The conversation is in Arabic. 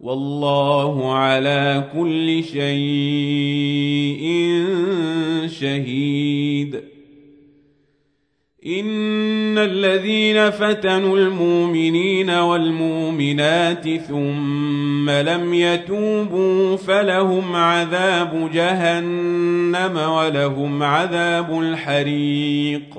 والله على كل شيء شهيد. إن الذين فتنوا المؤمنين والمؤمنات ثم لم يتوبوا فلهم عذاب جهنم ولهم عذاب الحريق.